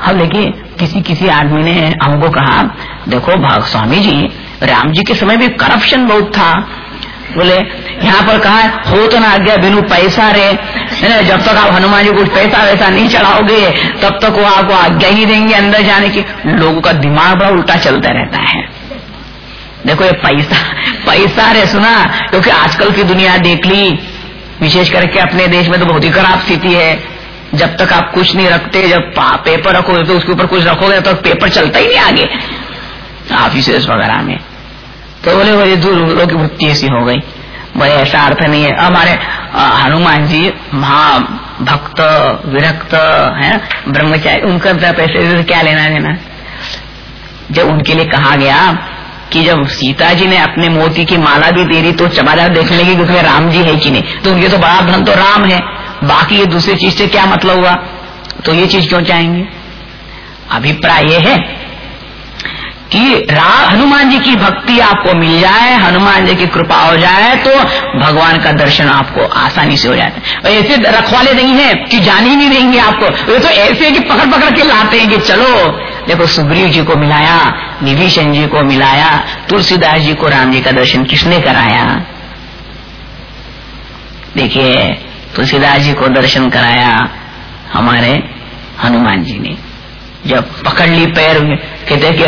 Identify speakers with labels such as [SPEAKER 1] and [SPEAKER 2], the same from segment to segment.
[SPEAKER 1] हम देखिए किसी किसी आदमी ने हमको कहा, देखो भाग स्वामी जी, राम जी के समय भी करप्शन बहुत था। बोले, यहाँ पर कहा हो तो ना आज्ञा बिनु पैसा रे। जब तक आप हनुमान जी कुछ पैसा वैसा नहीं चढ़ाओगे, तब तक वो आपको आज्ञा ही देंगे अंदर जाने की। लोगों का दिमाग बड़ा उल्टा चलता रहता है। देखो ये पैसा पैसा रे, सुना, क्योंकि आजकल की दुनिया देख ली। विशेष करके अपने देश में तो बहुत ही खराब स्थिति है। जब तक आप कुछ नहीं रखते, जब पेपर रखोगे तो उसके ऊपर कुछ रखोगे तो पेपर चलता ही नहीं आगे। ऑफ़िस वगैरह में। तो बोले बोले दूर की वृत्ति ऐसी हो गई। बोले, ऐसा अर्थ नहीं है। हमारे हनुमान जी महा भक्त विरक्त है, ब्रह्मचारी, उनका पैसे क्या लेना देना जब उनके लिए कहा गया कि जब सीता जी ने अपने मोती की माला भी दे रही तो चबादार देखने लगी कि उसमें राम जी है कि नहीं। तो उनके तो बड़ा भ्रम तो राम है। बाकी ये दूसरी चीज़ से क्या मतलब हुआ? तो ये चीज़ क्यों चाहेंगे? अभिप्राय ये है कि हनुमान जी की भक्ति आपको मिल जाए, हनुमान जी की कृपा हो जाए तो भगवान का दर्शन आपको आसानी से हो जाता है। ऐसे रखवाले नहीं है कि जान ही नहीं देंगे आपको। ये तो ऐसे कि पकड़ पकड़ के लाते हैं कि चलो, देखो सुग्रीव जी को मिलाया, विभीषण जी को मिलाया, तुलसीदास जी को राम जी का दर्शन किसने कराया? देखिए तुलसीदास जी को दर्शन कराया हमारे हनुमान जी ने। जब पकड़ ली पैर, कहते कि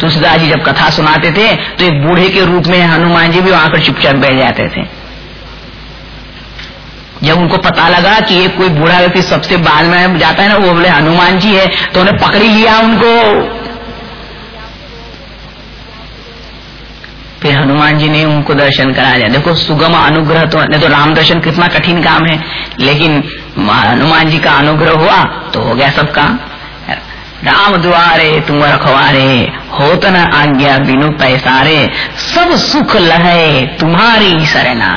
[SPEAKER 1] तुलसीदास जी जब कथा सुनाते थे तो एक बूढ़े के रूप में हनुमान जी भी वहाँ पर चुपचाप बैठ जाते थे। जब उनको पता लगा कि ये कोई बूढ़ा व्यक्ति सबसे बाद में जाता है ना, वो बोले, हनुमान जी है। तो उन्हें पकड़ी लिया उनको। फिर हनुमान जी ने उनको दर्शन करा दिया। देखो, सुगम अनुग्रह तो नहीं तो राम दर्शन कितना कठिन काम है, लेकिन हनुमान जी का अनुग्रह हुआ तो हो गया सब काम। राम द्वारे तुम रखवारे, होत न आज्ञा बिनु पैसारे, सब सुख लहे तुम्हारी शरणा।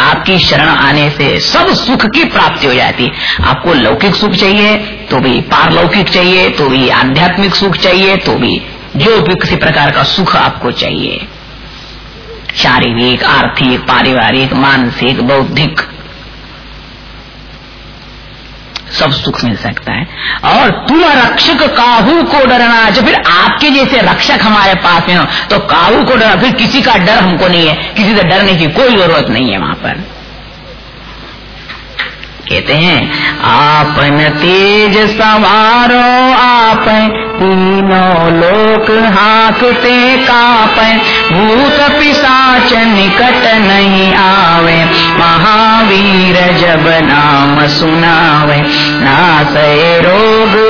[SPEAKER 1] आपकी शरण आने से सब सुख की प्राप्ति हो जाती। आपको लौकिक सुख चाहिए तो भी पारलौकिक चाहिए तो भी आध्यात्मिक सुख चाहिए तो भी जो भी किसी प्रकार का सुख आपको चाहिए। शारीरिक, आर्थिक, पारिवारिक, मानसिक, बौद्धिक सब सुख मिल सकता है। और तुम रक्षक काहू को डरना, जो फिर आपके जैसे रक्षक हमारे पास में हो तो काहू को डरना, फिर किसी का डर हमको नहीं है। किसी से डरने की कोई ज़रूरत नहीं है वहाँ पर। कहते हैं, आपन तेज सवारो आप तीनों लोक हाकते काप भूत पिशाच निकट नहीं आवे, महावीर जब नाम सुनावे। नासे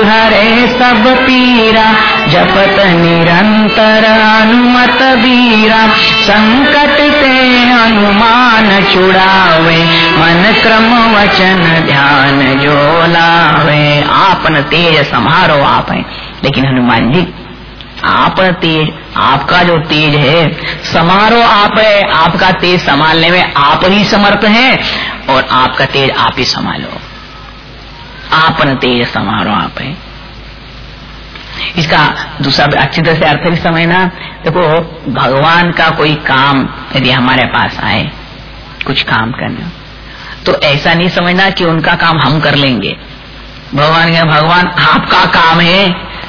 [SPEAKER 1] हरे सब पीरा, जपत निरंतर अनुमत बीरा संकट से हनुमान छुड़ावे, मन क्रम वचन ध्यान जो लावे। आपन तेज समारो आप है। लेकिन हनुमान जी, आप तेज, आपका जो तेज है समारोह आप है। आपका तेज संभालने में आप ही समर्थ हैं और आपका तेज आप ही संभालो। आपन तेज समारोह आप है। इसका दूसरा अच्छी तरह से अर्थ भी समझना, देखो, भगवान का कोई काम यदि हमारे पास आए, कुछ काम करना तो ऐसा नहीं समझना कि उनका काम हम कर लेंगे। भगवान के भगवान, आपका काम है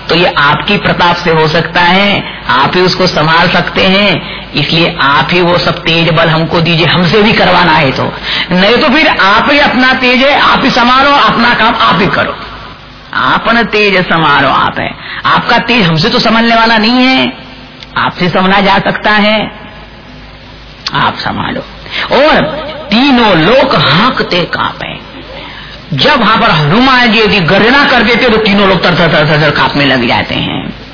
[SPEAKER 1] तो ये आपकी प्रताप से हो सकता है, आप ही उसको संभाल सकते हैं इसलिए आप ही वो सब तेज बल हमको दीजिए, हमसे भी करवाना है तो। नहीं तो फिर आप ही अपना तेज है, आप ही संभालो, अपना काम आप ही करो। आपन तेज समारो आप है। आपका तेज हमसे तो संभालने वाला नहीं है। आपसे समझा जा सकता है। आप संभालो। और तीनों लोग हाँकते कांपे। जब वहाँ पर हनुमान जी यदि गर्जना कर देते तो तीनों लोग तरतर तर कांपने लग जाते हैं।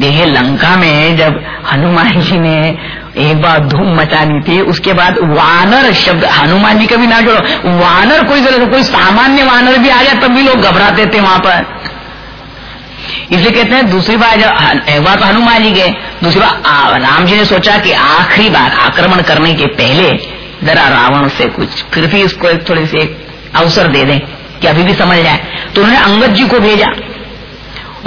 [SPEAKER 1] देखिए लंका में जब हनुमान जी ने एक बार धूम मचा दी थी, उसके बाद वानर शब्द, हनुमान जी का भी ना जोड़ो, वानर कोई ज़रूरत, कोई सामान्य वानर भी आ जाए, तब भी लोग घबराते थे वहाँ पर। इसलिए कहते हैं, दूसरी बार जब एक बार तो हनुमान जी गए, दूसरी बार राम जी ने सोचा कि आखिरी बार आक्रमण करने के पहले जरा रावण से कुछ, फिर भी इसको थोड़ी सी अवसर दे दें, कि अभी भी समझ जाए। तो उन्होंने अंगद जी को भेजा।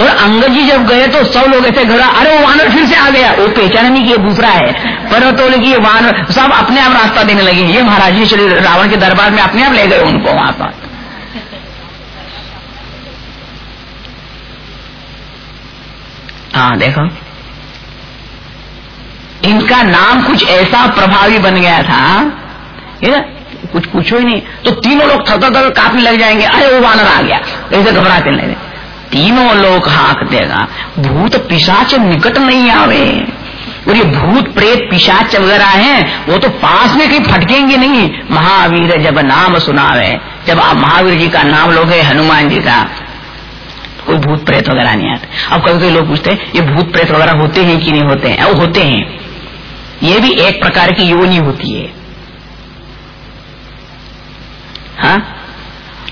[SPEAKER 1] और अंगद जी जब गए तो सौ लोग ऐसे घड़ा अरे वो वानर फिर से आ गया। वो पहचान नहीं कि ये दूसरा है। पर तो कि वानर, सब अपने आप रास्ता देने लगे ये महाराज जी श्री रावण के दरबार में अपने आप ले गए उनको वहाँ पर। हाँ देखो। इनका नाम कुछ ऐसा प्रभावी बन गया था हाँ? ये ना, कुछ पूछो ही नहीं। तो तीनों लोग थका थक काफ़ी लग जाएँगे, अरे वो वानर आ गया। ऐसे घबराते लगे तीनों लोग हाक देगा। भूत पिशाच निकट नहीं आवे। और ये भूत प्रेत पिशाच वगैरह हैं, वो तो पास में कहीं फटकेंगे नहीं। महावीर जब नाम सुनावे, जब आप महावीर जी का नाम लोगे, हनुमान जी का, कोई भूत प्रेत वगैरह नहीं आते। अब कभी कभी लोग पूछते हैं, ये भूत प्रेत वगैरह होते हैं कि नहीं होते हैं? वो होते हैं। ये भी एक प्रकार की योनि होती है। हाँ?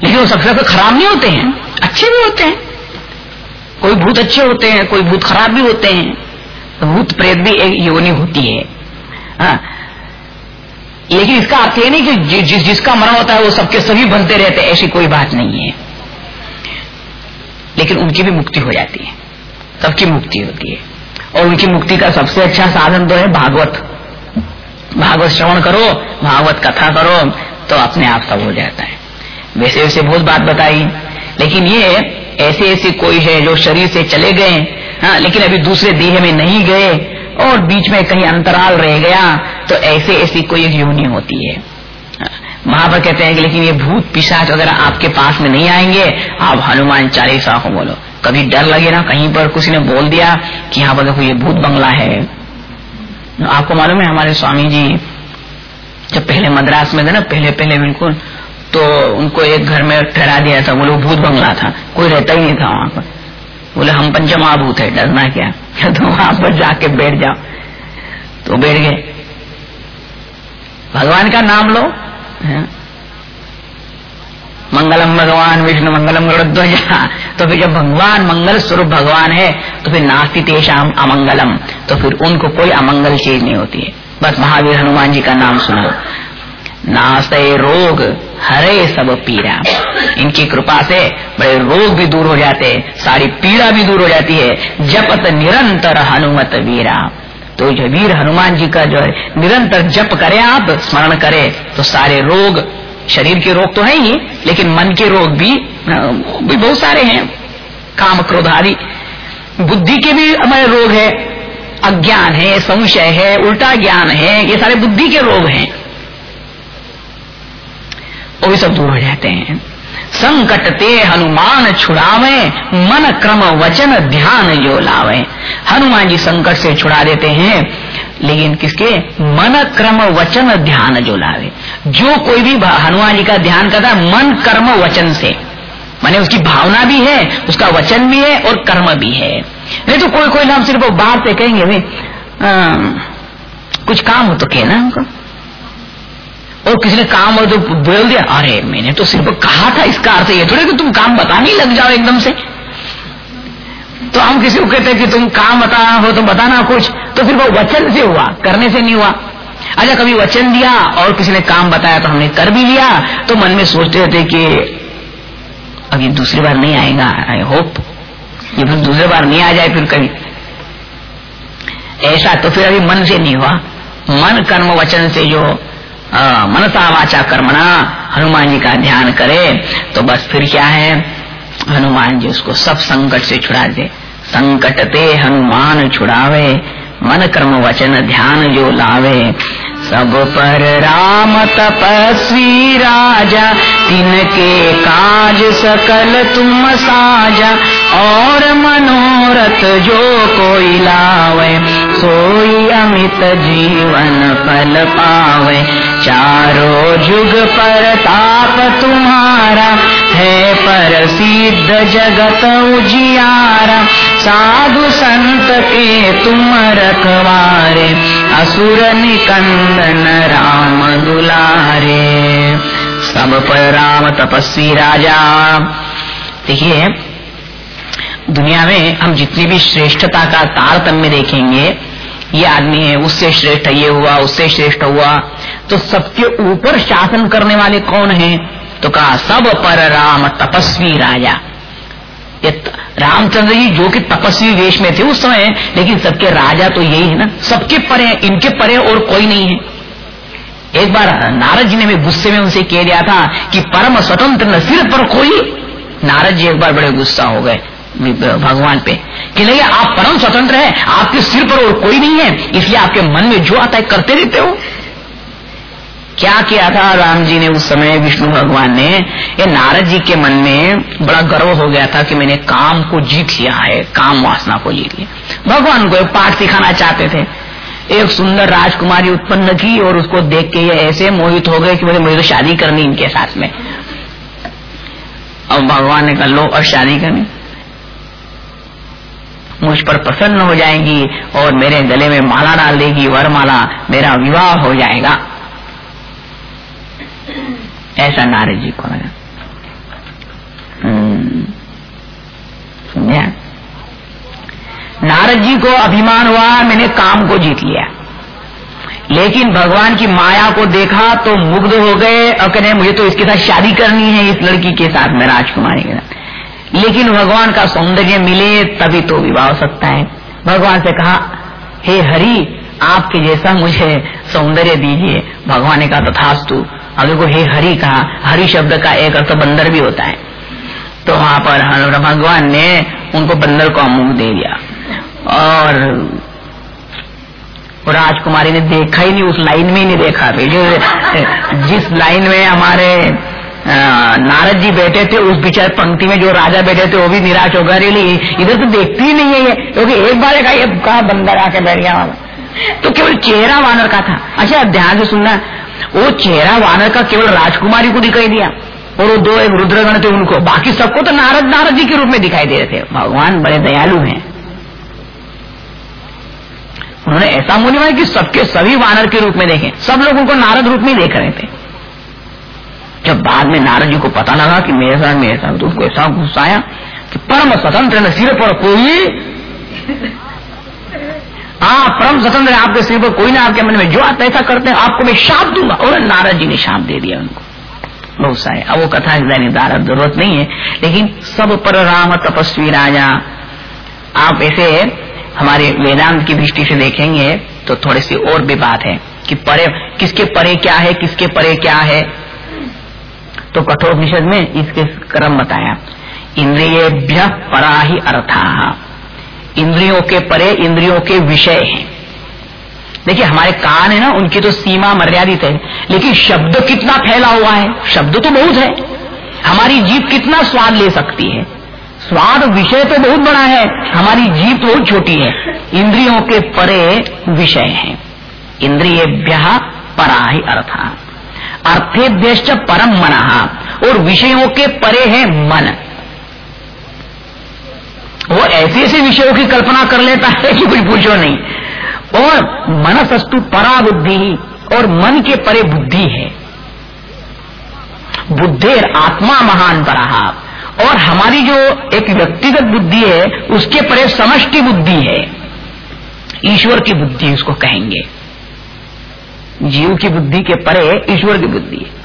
[SPEAKER 1] लेकिन वो सबसे ज़्यादा खराब नहीं होते हैं। अच्छे भी होते हैं। कोई भूत अच्छे होते हैं, कोई भूत खराब भी होते हैं तो भूत प्रेत भी एक योनि होती है। हाँ। लेकिन इसका अर्थ ये नहीं कि जिस जिसका मरण होता है, वो सबके सभी बनते रहते हैं, ऐसी कोई बात नहीं है। लेकिन उनकी भी मुक्ति हो जाती है। सबकी मुक्ति होती है। और उनकी मुक्ति का सबसे अच्छा साधन तो है भागवत। भागवत श्रवण करो, भागवत कथा करो तो अपने आप सब हो जाता है। वैसे वैसे बहुत बात बताई। लेकिन ये ऐसे ऐसे कोई है जो शरीर से चले गए हाँ लेकिन अभी दूसरे देह में नहीं गए और बीच में कहीं अंतराल रह गया तो ऐसे ऐसी कोई एक योनि होती है। महावर कहते हैं कि लेकिन ये भूत पिशाच वगैरह आपके पास में नहीं आएँगे, आप हनुमान चालीसा को बोलो। कभी डर लगे ना कहीं पर किसी ने बोल दिया कि यहाँ पर देखो ये भूत बंगला है। आपको मालूम है हमारे स्वामी जी, जब पहले मद्रास में थे ना पहले पहले बिल्कुल तो उनको एक घर में ठहरा दिया था। बोले भूत बंगला था। कोई रहता ही नहीं था वहाँ पर। बोले, हम पंचमहाभूत है, डरना क्या? तो वहाँ पर जाके बैठ जाओ? तो बैठ गए। भगवान का नाम लो। है? मंगलम भगवान, विष्णु मंगलम गरुध्वजा तो फिर जब भगवान मंगल स्वरूप भगवान है तो फिर नास्ति तेषाम अमंगलम। तो फिर उनको कोई अमंगल चीज़ नहीं होती है। बस महावीर हनुमान जी का नाम सुनो। नास्ते रोग, हरे सब पीड़ा इनकी कृपा से बड़े रोग भी दूर हो जाते हैं, सारी पीड़ा भी दूर हो जाती है। जपत निरंतर हनुमत वीरा। तो जो वीर हनुमान जी का जो है, निरंतर जप करे आप, स्मरण करे तो सारे रोग, शरीर के रोग तो है ही, लेकिन मन के रोग भी भी बहुत सारे हैं। काम क्रोध आदि। बुद्धि के भी हमारे रोग है। अज्ञान है, संशय है, उल्टा ज्ञान है, ये सारे बुद्धि के रोग हैं। वो भी सब दूर हो जाते हैं। संकट ते हनुमान छुड़ावे, मन क्रम वचन ध्यान जो लावे। हनुमान जी संकट से छुड़ा देते हैं, लेकिन किसके? मन क्रम वचन ध्यान जो लावे। जो कोई भी हनुमान जी का ध्यान करता है, मन कर्म वचन से। माने उसकी भावना भी है, उसका वचन भी है और कर्म भी है। नहीं तो कोई कोई नाम सिर्फ़ बात से कहेंगे भाई कुछ काम हो तो कहना हमको। और किसी ने काम हो तो बोल दिया, अरे, मैंने तो सिर्फ़ कहा था इसका अर्थ ये थोड़े कि तुम काम बताने लग जाओ एकदम से। तो हम किसी को कहते हैं कि तुम काम बताना हो तो बताना कुछ। तो फिर वो वचन से हुआ, करने से नहीं हुआ। अच्छा कभी वचन दिया और किसी ने काम बताया तो हमने कर भी लिया तो मन में सोचते रहते कि ये दूसरी बार नहीं आएगा आई होप ये फिर दूसरी बार नहीं आ जाए फिर कभी। ऐसा तो फिर अभी मन से नहीं हुआ। मन कर्म वचन से जो मनसा वाचा कर्मणा हनुमान जी का ध्यान करे तो बस फिर क्या है? हनुमान जी उसको सब संकट से छुड़ा दे। संकट ते हनुमान छुड़ावे, मन कर्म वचन ध्यान जो लावे। सब पर राम तपस्वी राजा, तिनके काज सकल तुम साजा, और मनोरथ जो कोई लावे, सोई अमित जीवन फल पावे। चारों जुग पर ताप तुम्हारा, है पर सिद्ध जगत उजियारा। साधु संत के तुम रखवारे, असुर निकंदन राम दुलारे। सब पर राम तपस्वी राजा। देखिए, दुनिया में हम जितनी भी श्रेष्ठता का तारतम्य देखेंगे, ये आदमी है, उससे श्रेष्ठ ये हुआ, उससे श्रेष्ठ हुआ। तो सबके ऊपर शासन करने वाले कौन है? तो कहा, सब पर राम तपस्वी राजा। ये रामचंद्र जी जो कि तपस्वी वेश में थे उस समय, लेकिन सबके राजा तो यही है ना। सबके परे हैं, इनके परे और कोई नहीं है। एक बार नारद जी ने भी गुस्से में उनसे कह दिया था कि परम स्वतंत्र न, सिर पर कोई नारद जी एक बार बड़े गुस्सा हो गए भगवान पे। कि नहीं, आप परम स्वतंत्र है, आपके सिर पर और कोई नहीं है। इसलिए आपके मन में जो आता है, करते रहते हो। क्या किया था राम जी ने उस समय विष्णु भगवान ने? ये नारद जी के मन में बड़ा गर्व हो गया था कि मैंने काम को जीत लिया है, काम वासना को जीत लिया। भगवान को एक पाठ सिखाना चाहते थे। एक सुंदर राजकुमारी उत्पन्न की और उसको देख के ये ऐसे मोहित हो गए कि मुझे मुझे तो शादी करनी इनके साथ में। अब भगवान ने कर लो, और शादी करनी? मुझ पर प्रसन्न हो जाएँगी और मेरे गले में माला डाल देगी, वरमाला, मेरा विवाह हो जाएगा। ऐसा नारद जी को लगा। हम्म। नारद जी को अभिमान हुआ, मैंने काम को जीत लिया। लेकिन भगवान की माया को देखा तो मुग्ध हो गए और कहने मुझे तो इसके साथ शादी करनी है, इस लड़की के साथ में राजकुमारी के साथ। लेकिन भगवान का सौंदर्य मिले, तभी तो विवाह हो सकता है। भगवान से कहा, हे हरि, आपके जैसा मुझे सौंदर्य दीजिए। भगवान ने कहा, तथास्तु अगर देखो, हे हरि कहा? हरि शब्द का एक अर्थ बंदर भी होता है। तो वहाँ पर भगवान ने उनको बंदर को मुँह दे दिया। और राजकुमारी ने देखा ही नहीं, उस लाइन में ही नहीं देखा। जो जिस लाइन में हमारे नारद जी बैठे थे, उस बिचार पंक्ति में जो राजा बैठे थे, वो भी निराश हो गए इधर तो देखती ही नहीं है ये। क्योंकि एक बार का ये कहा बंदर आके बैठ गया? तो केवल चेहरा वानर का था। अच्छा ध्यान से सुनना वो चेहरा वानर का केवल राजकुमारी को दिखाई दिया और वो दो एक रुद्रगण थे उनको। बाकी सबको तो नारद नारद जी के रूप में दिखाई दे रहे थे। भगवान बड़े दयालु हैं। उन्होंने ऐसा मूल्य कि सबके सभी वानर के रूप में देखे। सब लोग उनको नारद रूप में देख रहे थे। जब बाद में नारद जी को पता लगा कि मेरे साथ मेरे साथ तो उसको ऐसा गुस्सा आया कि परम स्वतंत्र न सिर पर कोई हाँ परम स्वतंत्र आपके सिर पर कोई ना आपके मन में जो आप ऐसा करते हैं, आपको मैं शाप दूँगा। और नारद जी ने शाप दे दिया उनको। बहुत सारे। अब वो कथा नारद ज़रूरत नहीं है। लेकिन सब पर राम तपस्वी राजा, आप ऐसे हमारे वेदांत की दृष्टि से देखेंगे तो थोड़ी सी और भी बात है कि परे, किसके परे क्या है, किसके परे क्या है। तो कठोर निषद में इसके क्रम बताया। इंद्रिय परा ही अर्था। इंद्रियों के परे इंद्रियों के विषय हैं। देखिए, हमारे कान है ना, उनकी तो सीमा मर्यादित है। लेकिन शब्द कितना फैला हुआ है? शब्द तो बहुत है। हमारी जीव कितना स्वाद ले सकती है? स्वाद विषय तो बहुत बड़ा है। हमारी जीव तो बहुत छोटी है। इंद्रियों के परे विषय है। इंद्रिय परा ही अर्थ। अर्थेभ्य परम मन। और विषयों के परे है मन। वो ऐसे ऐसे विषयों की कल्पना कर लेता है कि कुछ पूछो नहीं। और मनसस्तु परा बुद्धि और मन के परे बुद्धि है। बुद्धेर आत्मा महान परा और हमारी जो एक व्यक्तिगत बुद्धि है, उसके परे समष्टि बुद्धि है। ईश्वर की बुद्धि उसको कहेंगे। जीव की बुद्धि के परे ईश्वर की बुद्धि है।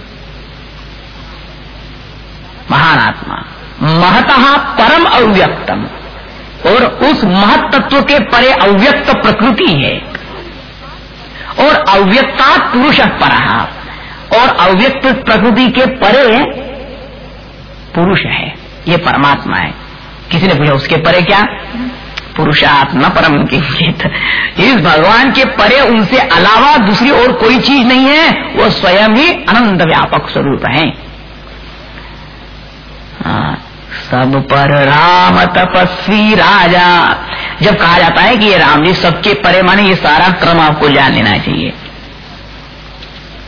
[SPEAKER 1] महान आत्मा। महतः परम अव्यक्तम। और उस महत तत्व के परे अव्यक्त प्रकृति है। और अव्यक्ता पुरुष पर और अव्यक्त प्रकृति के परे पुरुष है। ये परमात्मा है। किसी ने पूछा उसके परे क्या? पुरुषात्मा परम किंचित। इस भगवान के परे उनसे अलावा दूसरी और कोई चीज़ नहीं है। वो स्वयं ही अनंत व्यापक स्वरूप है। हाँ, सब पर राम तपस्वी राजा। जब कहा जाता है कि ये राम जी सबके परे, माने ये सारा क्रम आपको जान लेना चाहिए।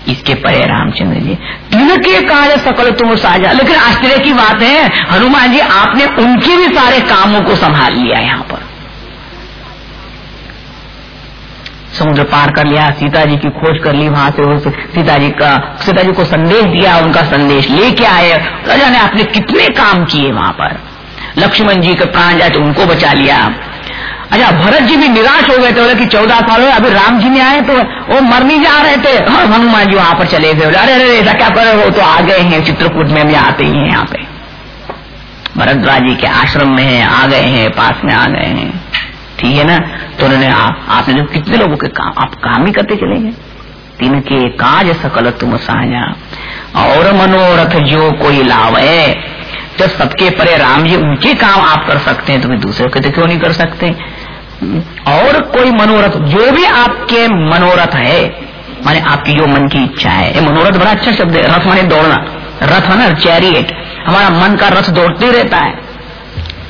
[SPEAKER 1] इसके परे रामचंद्र जी। तिनके कार्य सकल तुम साझा। लेकिन आश्चर्य की बात है, हनुमान जी आपने उनके भी सारे कामों को संभाल लिया यहाँ पर। समुद्र पार कर लिया सीता जी की खोज कर ली वहाँ से सीता जी का सीता जी को संदेश दिया, उनका संदेश लेके आए। राजा ने आपने कितने काम किए वहाँ पर? लक्ष्मण जी के प्राण जाए तो उनको बचा लिया। अच्छा भरत जी भी निराश हो गए थे, बोले कि चौदह साल हुए, अभी राम जी ने आए तो वो मर नहीं जा रहे थे। और हनुमान जी वहाँ पर चले गए। अरे अरे, ऐसा क्या करे वो तो आ गए हैं, चित्रकूट में भी आते ही हैं यहाँ पे। भरद्वाज के आश्रम में है, आ गए हैं, पास में आ गए हैं। ठीक है ना? तो उन्होंने आप आपने जो कितने लोगों के काम, आप काम ही करते चले गए। तीन के काज सकल तुम साझा और मनोरथ जो कोई लाभ है जब सबके परे राम जी उनके काम आप कर सकते हैं तुम्हें दूसरे के तो क्यों नहीं कर सकते? और कोई मनोरथ, जो भी आपके मनोरथ है, माने आपकी जो मन की इच्छा है। ये मनोरथ बड़ा अच्छा शब्द है, रथ माने दौड़ना। रथ है ना चैरियट हमारा मन का रथ दौड़ते रहता है।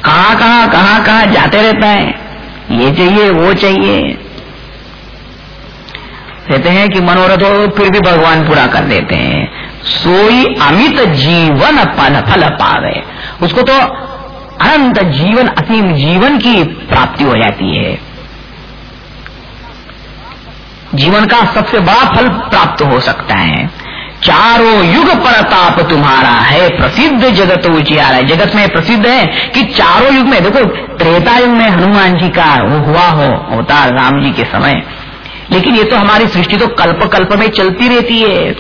[SPEAKER 1] कहाँ कहाँ कहाँ जाते रहता है। ये चाहिए, वो चाहिए। कहते हैं कि मनोरथ हो, फिर भी भगवान पूरा कर देते हैं। सोई अमित जीवन फल फल पावे। उसको तो अनंत जीवन, असीम जीवन की प्राप्ति हो जाती है। जीवन का सबसे बड़ा फल प्राप्त हो सकता है। चारों युग प्रताप तुम्हारा है, प्रसिद्ध जगत उचियार है। जगत में प्रसिद्ध है कि चारों युग में, देखो त्रेता युग में हनुमान जी का वो हुआ हो, अवतार राम जी के समय। लेकिन ये तो हमारी सृष्टि तो कल्प कल्प में चलती रहती है।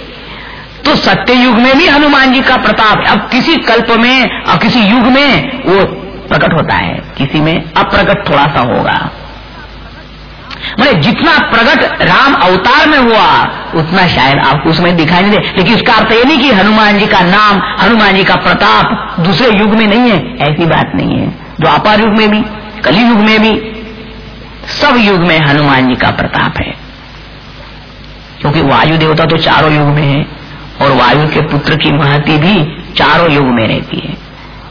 [SPEAKER 1] तो सत्य युग में भी हनुमान जी का प्रताप, अब किसी कल्प में और किसी युग में वो प्रकट होता है। किसी में अप्रकट थोड़ा सा होगा। मैंने जितना प्रकट राम अवतार में हुआ, उतना शायद आपको उसमें दिखाई नहीं दे। लेकिन उसका अर्थ ये नहीं कि हनुमान जी का नाम, हनुमान जी का प्रताप दूसरे युग में नहीं है, ऐसी बात नहीं है। द्वापार युग में भी कली युग में भी, सब युग में हनुमान जी का प्रताप है। क्योंकि वायु देवता तो चारों युग में है, और वायु के पुत्र की महती भी चारों युग में रहती है।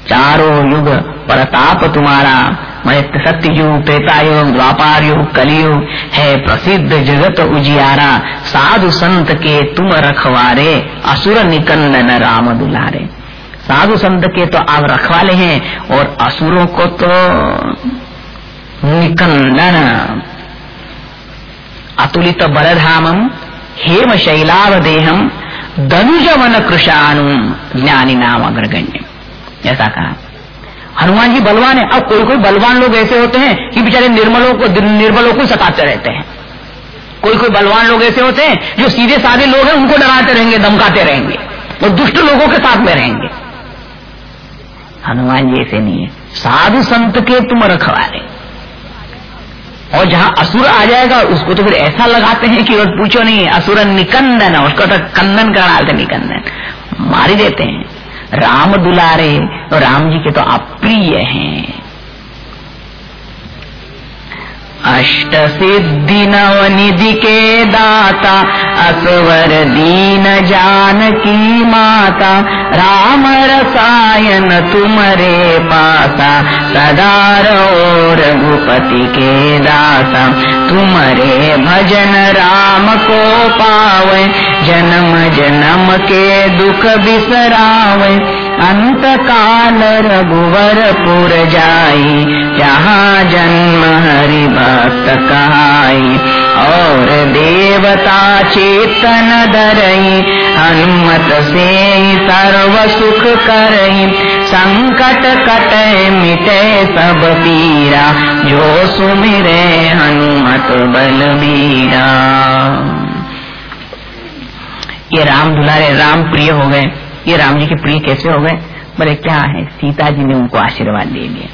[SPEAKER 1] चारों युग प्रताप तुम्हारा मैं सत्य युग, त्रेता युग, द्वापार युग, कलयुग है, प्रसिद्ध जगत उजियारा, साधु संत के तुम रखवारे, असुर निकंदन राम दुलारे। साधु संत के तो आप रखवाले हैं और असुरों को तो निकंदन। अतुलित बलधामम हेम शैलावदेहम धनुजवन कृषाणु ज्ञानी नाम अग्रगण्य। ऐसा कहा। हनुमान जी बलवान है। अब कोई कोई बलवान लोग ऐसे होते हैं कि बेचारे निर्मलों को, निर्बलों को सताते रहते हैं। कोई कोई बलवान लोग ऐसे होते हैं जो सीधे साधे लोग हैं, उनको डराते रहेंगे, धमकाते रहेंगे और दुष्ट लोगों के साथ में रहेंगे। हनुमान जी ऐसे नहीं है। साधु संत के तुम रखवाले। और जहाँ असुर आ जाएगा, उसको तो फिर ऐसा लगाते हैं कि और पूछो नहीं, असुर निकंदन, उसको तो कंदन का डालते निकंदन? मारी देते हैं। राम दुलारे तो राम जी के तो अप्रिय हैं। अष्ट सिद्धि नवनिधि के दाता असवर दीन जान की माता राम रसायन तुमरे पासा सदा और रघुपति के दासा तुमरे भजन राम को पावे, जन्म जन्म के दुख बिसरावे। अंत काल रघुवर पुर जाई, जहाँ जन्म हरि भक्त कहाई। और देवता चेतन धरई, हनुमत से सर्व सुख करई। संकट कट मिटे सब पीरा, जो सुमिरे हनुमत बलबीरा। ये राम दुलारे, राम प्रिय हो गए। ये राम जी के प्रिय कैसे हो गए? बोले क्या है? सीता जी ने उनको आशीर्वाद दे दिया।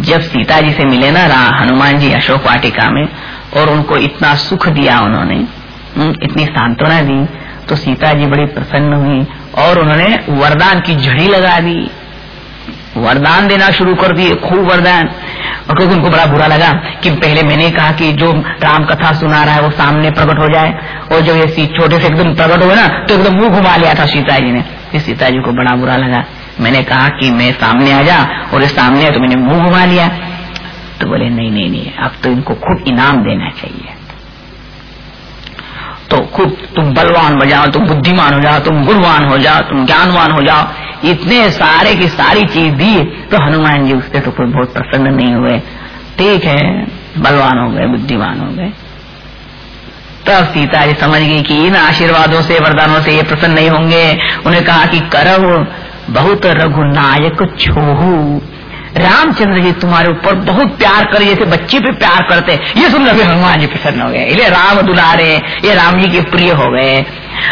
[SPEAKER 1] जब सीता जी से मिले ना हनुमान जी अशोक वाटिका में और उनको इतना सुख दिया उन्होंने हम्म, इतनी सांत्वना दी तो सीता जी बड़ी प्रसन्न हुई और उन्होंने वरदान की झड़ी लगा दी। वरदान देना शुरू कर दिए, खूब वरदान। और क्योंकि उनको बड़ा बुरा लगा कि पहले मैंने कहा कि जो राम कथा सुना रहा है वो सामने प्रकट हो जाए, और जो ये छोटे से एकदम प्रकट हुए ना तो एकदम मुँह घुमा लिया था सीता जी ने। सीता जी को बड़ा बुरा लगा। मैंने कहा कि मैं सामने आ जा, और इस सामने तो मैंने मुँह घुमा लिया। तो बोले, नहीं नहीं नहीं, अब तो इनको खूब इनाम देना चाहिए। तो खुद तुम बलवान हो जाओ, तुम बुद्धिमान हो जाओ, तुम गुणवान हो जाओ, तुम ज्ञानवान हो जाओ। इतने सारे की सारी चीज़ दी तो हनुमान जी उससे तो कोई बहुत प्रसन्न नहीं हुए। ठीक है, बलवान हो गए, बुद्धिमान हो गए। तब सीता जी समझ गई कि इन आशीर्वादों से, वरदानों से ये प्रसन्न नहीं होंगे। उन्हें कहा कि करव, बहुत रघुनायक छोहू। रामचंद्र जी तुम्हारे ऊपर बहुत प्यार करे जैसे बच्चे पे प्यार करते ये सुनकर फिर हनुमान जी प्रसन्न हो गए। ये राम दुलारे, ये राम जी के प्रिय हो गए।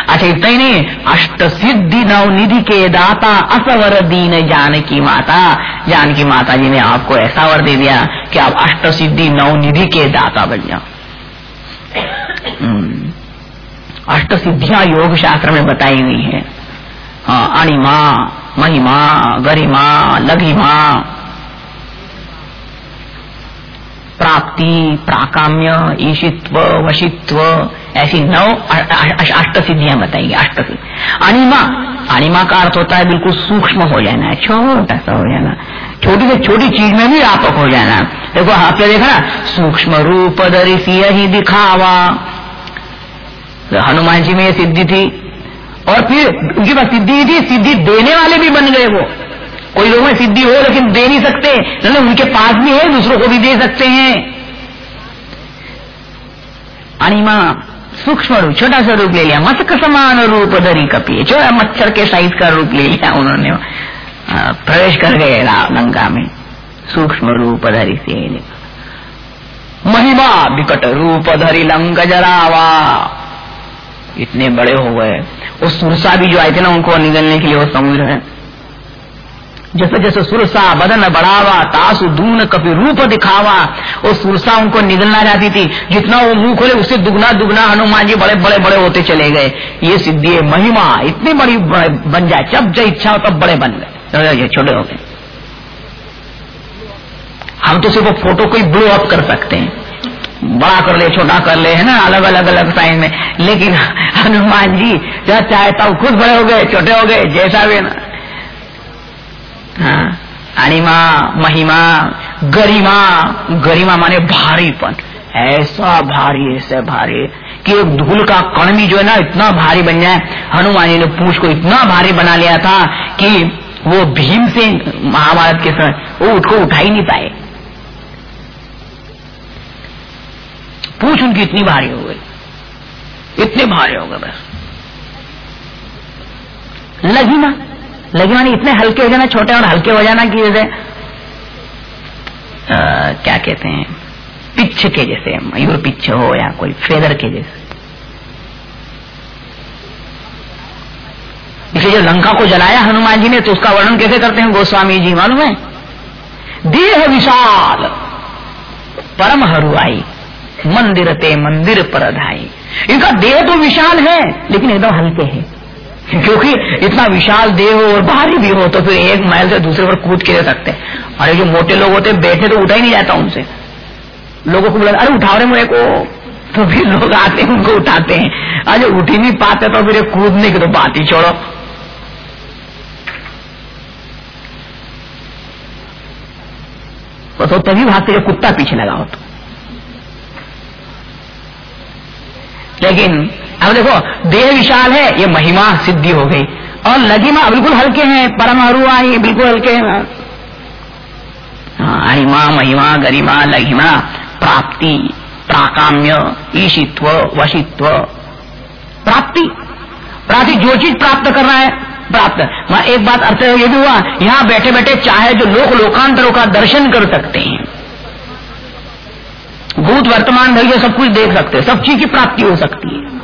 [SPEAKER 1] अच्छा इतना ही नहीं, अष्ट सिद्धि नवनिधि के दाता, असवर दीन जानकी माता। जानकी माता जी ने आपको ऐसा वर दे दिया कि आप अष्ट सिद्धि नवनिधि के दाता बन जाओ। हम्म। अष्ट सिद्धियाँ योग शास्त्र में बताई हुई है। हाँ अणिमा, महिमा, गरिमा, लघिमा प्राप्ति, प्राकाम्य, ईशित्व, वशित्व, ऐसी नौ अष्ट सिद्धियाँ बताएँगे, अष्ट सिद्धि। अनिमा अनिमा का अर्थ होता है बिल्कुल सूक्ष्म हो जाना है छोटा सा हो जाना। छोटी से छोटी चीज़ में भी व्यापक हो जाना। देखो, आपने देखा ना, सूक्ष्म रूप दरिसी ही दिखावा। हनुमान जी में ये सिद्धि थी। और फिर, उनके पास सिद्धि थी, सिद्धि देने वाले भी बन गए वो। कोई लोगों में सिद्धि हो, लेकिन दे नहीं सकते। नहीं उनके पास भी है, दूसरों को भी दे सकते हैं। अनिमा, सूक्ष्म रूप, छोटा सा रूप ले लिया। मस्क समान रूप दरी कपिए छोटा मच्छर के साइज़ का रूप ले लिया उन्होंने। प्रवेश कर गए लंका में। सूक्ष्म रूप धरी से महिमा, विकट रूप धरी लंक जरावा। इतने बड़े हो गए। वो सुरसा भी जो आए थे ना, उनको निगलने के लिए वो समुद्र है। जैसे जैसे सुरसा बदन बढ़ावा, तासु, दून कपि रूप दिखावा, वो सुरसा उनको निगलना जाती थी। जितना वो मुँह खोले उससे दुगना दुगना हनुमान जी बड़े बड़े बड़े होते चले गए। ये सिद्धि महिमा इतनी बड़ी बन जाए, जब जो इच्छा हो तब बड़े बन गए। छोटे हो गए। हम तो सिर्फ़ फ़ोटो को ही ब्लो अप कर सकते हैं। बड़ा कर ले, छोटा कर ले, है ना? अलग अलग अलग साइज़ में। लेकिन हनुमान जी जब चाहे हूँ खुद बड़े हो गए, छोटे हो गए, जैसा भी ना। अणिमा महिमा, गरिमा गरिमा माने भारीपन ऐसा भारी ऐसा भारी. कि एक धूल का कण भी जो है ना, इतना भारी बन जाए, हनुमान जी ने पूछ को इतना भारी बना लिया था कि वो भीम से महाभारत के समय, वो उठ को उठा ही नहीं पाए। पूछ उनकी इतनी भारी हो गई। इतने भारी हो गए बस। लगी ना। लगी मानी इतने हल्के हो जाना छोटे और हल्के हो जाना कि जैसे क्या कहते हैं? पिच्छ के जैसे मयूर पिच्छ हो या कोई फेदर के जैसे। इसलिए जो लंका को जलाया हनुमान जी ने तो उसका वर्णन कैसे करते हैं गोस्वामी जी, मालूम है? देह विशाल, परम हरुआई मंदिर ते मंदिर पर धाई। इनका देह तो विशाल है, लेकिन एकदम हल्के है। क्योंकि इतना विशाल देह हो और भारी भी हो तो फिर एक मैल से दूसरे पर कूद के दे सकते और जो मोटे लोग होते हैं बैठे तो उठा ही नहीं जाता उनसे। लोगों को बोला, अरे, उठाओ रहे मुझे को। तो फिर लोग आते हैं, उनको उठाते हैं। अरे उठ ही नहीं पाते तो फिर कूदने की तो बात ही छोड़ो। तो तभी भागते जो कुत्ता पीछे लगा हो तो। लेकिन अब देखो देह विशाल है ये महिमा सिद्धि हो गई। और लघिमा बिल्कुल हल्के हैं परम अरुआ ये बिल्कुल हल्के हैं। अणिमा हाँ, महिमा गरिमा लघिमा प्राप्ति प्राकाम्य ईशित्व वशित्व। प्राप्ति। प्राप्ति जो चीज़ प्राप्त कर रहा है प्राप्त। एक बात अर्थ ये भी हुआ यहाँ बैठे बैठे चाहे जो लोक लोकांतरों का दर्शन कर सकते हैं। भूत वर्तमान भैया सब कुछ देख सकते हैं सब चीज़ की प्राप्ति हो सकती है।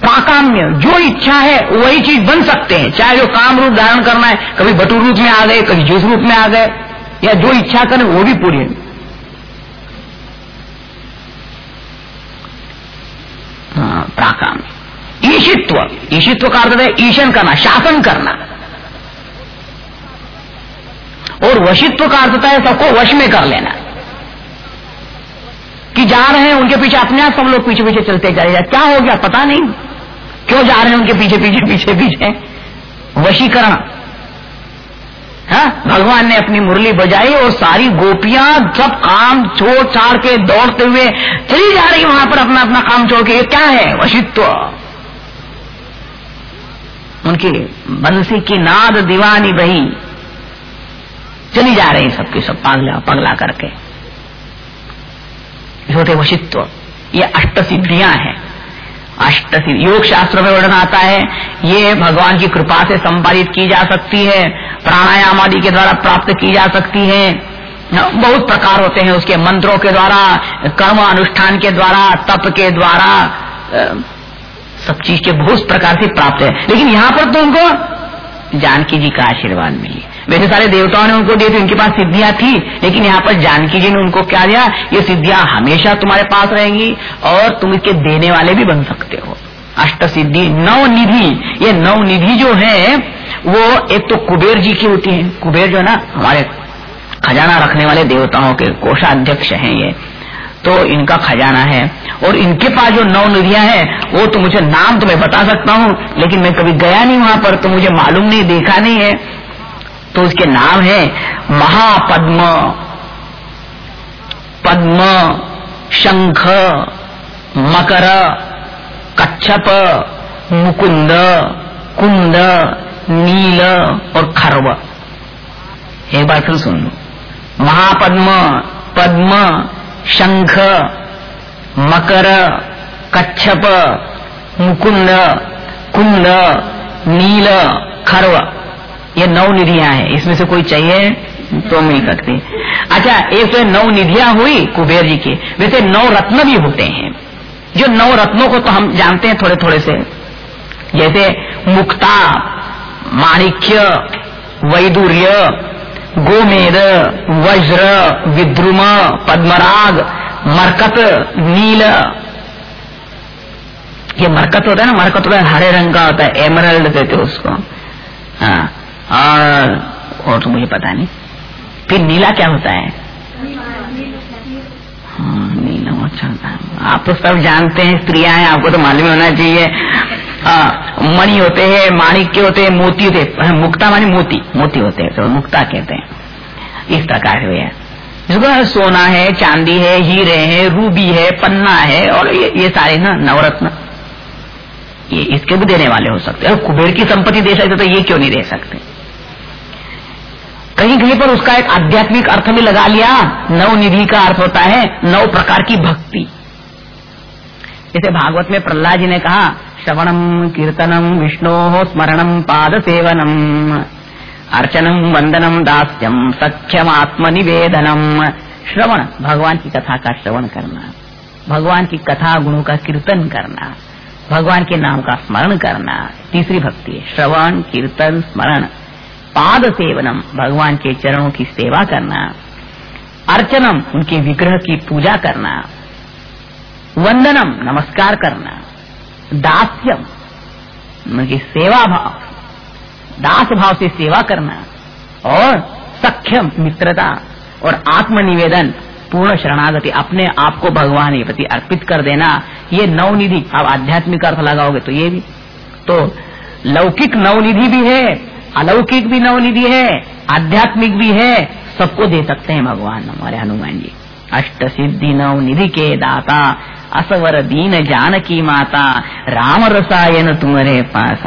[SPEAKER 1] प्राकाम्य जो इच्छा है, वही चीज़ बन सकते हैं। चाहे जो काम रूप धारण करना है, कभी बटू रूप में आ गए, कभी जूस रूप में आ गए, या जो इच्छा करें, वो भी पूरी है। प्राकाम्य ईशित्व। ईशित्व का अर्थ है ईशन करना, शासन करना। और वशित्व का अर्थ है सबको वश में कर लेना। कि जा रहे हैं, उनके पीछे अपने आप सब लोग पीछे पीछे चलते जा रहे क्या हो गया? पता नहीं। क्यों जा रहे हैं उनके पीछे पीछे पीछे पीछे? वशीकरण। हाँ? भगवान ने अपनी मुरली बजाई और सारी गोपियाँ सब काम छोड़ छाड़ के दौड़ते हुए चली जा रही वहाँ पर अपना अपना काम छोड़ के। ये क्या है? वशित्व। उनकी बंसी की नाद दीवानी बही। चली जा रही सबकी सब पागला, पगला करके। होते वशित्व। ये अष्ट सिद्धियाँ हैं। अष्ट योग शास्त्र में वर्णन आता है, ये भगवान की कृपा से संपादित की जा सकती है, प्राणायाम आदि के द्वारा प्राप्त की जा सकती है। बहुत प्रकार होते हैं उसके मंत्रों के द्वारा कर्म अनुष्ठान के द्वारा, तप के द्वारा सब चीज़ के बहुत प्रकार से प्राप्त है। लेकिन यहाँ पर तो उनको जानकी जी का आशीर्वाद मिली। वैसे सारे देवताओं ने उनको दिए थे, उनके पास सिद्धियाँ थी, लेकिन यहाँ पर जानकी जी ने उनको क्या दिया? ये सिद्धियाँ हमेशा तुम्हारे पास रहेंगी और तुम इसके देने वाले भी बन सकते हो। अष्ट सिद्धि नव निधि ये नव निधि जो है, वो एक तो कुबेर जी की होती है। कुबेर जो है ना, हमारे खजाना रखने वाले देवताओं के कोषाध्यक्ष हैं ये। तो इनका खजाना है। और इनके पास जो नौ नदियाँ हैं, वो तो मुझे नाम तो मैं बता सकता हूँ, लेकिन मैं कभी गया नहीं वहाँ पर तो मुझे मालूम नहीं, देखा नहीं है। तो उसके नाम है महापद्म। पद्म, शंख, मकर, कच्छप, मुकुंद, कुंद, नील और खरव एक बार फिर सुन लो। महापद्म, पद्म, शंख, मकर, कच्छप, मुकुंद, कुंद, नील खरव ये नौ निधियाँ हैं। इसमें से कोई चाहिए तो मिल सकती। अच्छा एक तो नौ निधियाँ हुई कुबेर जी की। वैसे नौ रत्न भी होते हैं। जो नौ रत्नों को तो हम जानते हैं थोड़े थोड़े से। जैसे मुक्ता, माणिक्य, वैदुर्य, गोमेद, वज्र, विद्रुम, पद्मराग, मरकत, नील। ये मरकत होता है ना? मरकत होता है, हरे रंग का होता है एमरल्ड देते उसको। हाँ। और और तो मुझे पता नहीं। फिर नीला क्या होता है? हाँ, नीला अच्छा होता है। आप तो सब जानते हैं स्त्रियाँ हैं आपको तो मालूम होना चाहिए। मणि होते हैं माणिक्य होते हैं मोती होते हैं। मुक्ता मानी मोती मोती होते हैं तो मुक्ता कहते हैं। इस प्रकार हुए है। जिसको सोना है चांदी है हीरे है रूबी है पन्ना है और ये, ये सारे ना नवरत्न। ये इसके भी देने वाले हो सकते हैं। कुबेर की संपत्ति दे सकते तो ये क्यों नहीं दे सकते? कहीं कहीं पर उसका एक आध्यात्मिक अर्थ भी लगा लिया। नव निधि का अर्थ होता है नौ प्रकार की भक्ति। जैसे भागवत में प्रहलाद जी ने कहा श्रवणम कीर्तनम विष्णो स्मरणम पाद सेवनम अर्चनम वंदनम दास्यम सख्यम आत्म निवेदनम श्रवण, भगवान की कथा का श्रवण करना, भगवान की कथा गुणों का कीर्तन करना, भगवान के नाम का स्मरण करना, तीसरी भक्ति है श्रवण, कीर्तन, स्मरण। पाद सेवनम भगवान के चरणों की सेवा करना, अर्चनम, उनके विग्रह की पूजा करना, वंदनम, नमस्कार करना, दास्यम, उनकी सेवा भाव दास भाव से सेवा करना, और सख्यम, मित्रता और आत्मनिवेदन, पूर्ण शरणागति, अपने आप को भगवान के प्रति अर्पित कर देना, ये नवनिधि, आप आध्यात्मिक अर्थ लगाओगे तो ये भी तो लौकिक नवनिधि भी है अलौकिक भी नवनिधि है, आध्यात्मिक भी है, सबको दे सकते हैं भगवान हमारे हनुमान जी। अष्ट सिद्धि नवनिधि के दाता, असवर दीन जानकी माता, राम रसायन तुम्हारे पास।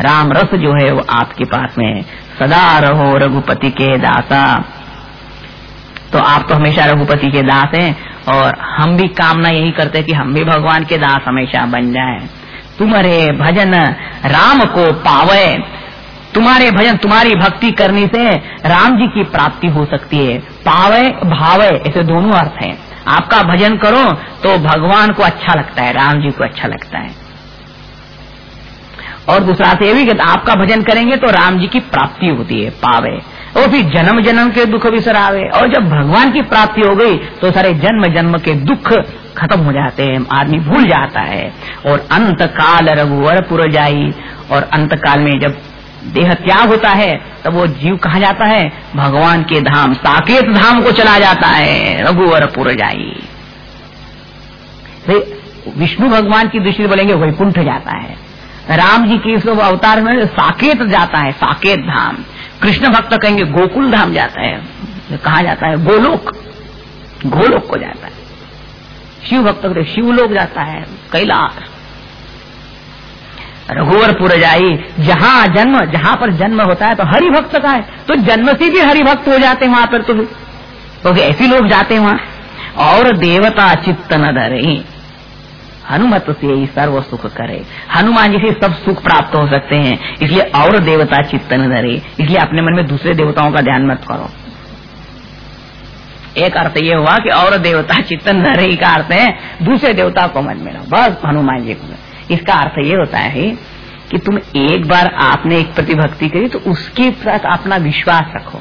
[SPEAKER 1] राम रस जो है वो आपके पास में सदा रहो रघुपति के दासा तो आप तो हमेशा रघुपति के दास हैं और हम भी कामना यही करते कि हम भी भगवान के दास हमेशा बन जाएँ। तुम्हारे भजन राम को पावे। तुम्हारे भजन तुम्हारी भक्ति करने से राम जी की प्राप्ति हो सकती है। पावे, भावे, ऐसे दोनों अर्थ हैं। आपका भजन करो तो भगवान को अच्छा लगता है, राम जी को अच्छा लगता है। और दूसरा से भी कहता आपका भजन करेंगे तो राम जी की प्राप्ति होती है, पावे। और फिर जन्म जन्म के दुख विसरावे और जब भगवान की प्राप्ति हो गई तो सारे जन्म जन्म के दुख खत्म हो जाते हैं, आदमी भूल जाता है। और अंत काल रघुवर पुर जाई और अंत काल में जब देह त्याग होता है, तब वो जीव कहा जाता है? भगवान के धाम, साकेत धाम को चला जाता है रघुवर पुर जाई विष्णु भगवान की दृष्टि बोलेंगे, वैकुंठ जाता है। राम जी के इस अवतार में साकेत जाता है, साकेत धाम। कृष्ण भक्त कहेंगे, गोकुल धाम जाता है। कहा जाता है? गोलोक। गोलोक को जाता है। शिव भक्त शिवलोक जाता है, कैलाश। रघुवरपुर जाई जहाँ जन्म, जहाँ पर जन्म होता है तो हरि भक्त का है। तो जन्म से भी हरि भक्त हो जाते हैं वहाँ पर तो क्योंकि तो ऐसे लोग जाते हैं वहाँ। और देवता चित्त न धरे। हनुमत से ही सर्व सुख करे। हनुमान जी से सब सुख प्राप्त हो सकते हैं। इसलिए और देवता चित्त न धरे। इसलिए अपने मन में दूसरे देवताओं का ध्यान मत करो। एक अर्थ ये हुआ कि और देवता चित्तन धरे का अर्थ है, दूसरे देवता को मन में रहो बस हनुमान जी को। इसका अर्थ ये होता है कि तुम एक बार आपने एक प्रतिभक्ति करी तो उसके प्रति अपना विश्वास रखो।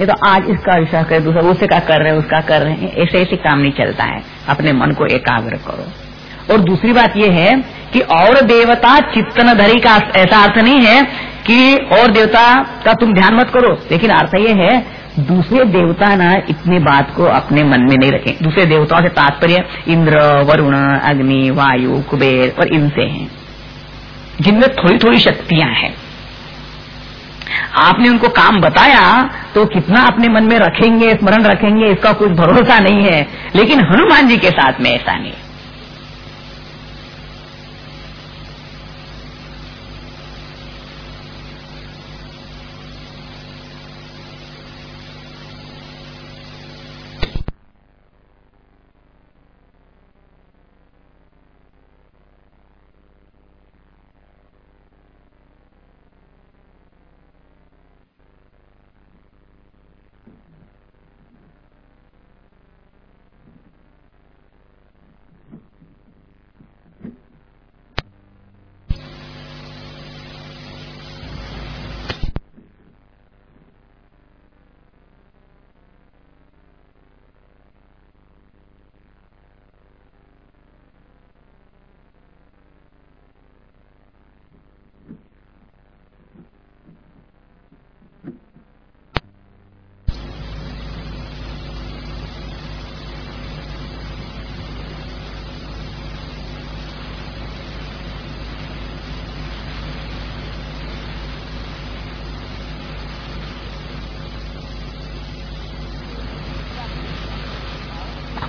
[SPEAKER 1] ये तो आज इसका विश्वास करे, दूसरा उसे क्या कर रहे हैं, उसका कर रहे हैं, ऐसे ऐसे काम नहीं चलता है। अपने मन को एकाग्र करो। और दूसरी बात यह है कि और देवता चित्तन धरी का ऐसा अर्थ नहीं है कि और देवता का तुम ध्यान मत करो। लेकिन अर्थ यह है दूसरे देवता ना इतने बात को अपने मन में नहीं रखें। दूसरे देवताओं से तात्पर्य, इंद्र, वरुण, अग्नि, वायु, कुबेर और इनसे हैं। जिनमें थोड़ी थोड़ी शक्तियाँ हैं। आपने उनको काम बताया तो कितना अपने मन में रखेंगे, स्मरण रखेंगे, इसका कुछ भरोसा नहीं है। लेकिन हनुमान जी के साथ में ऐसा नहीं।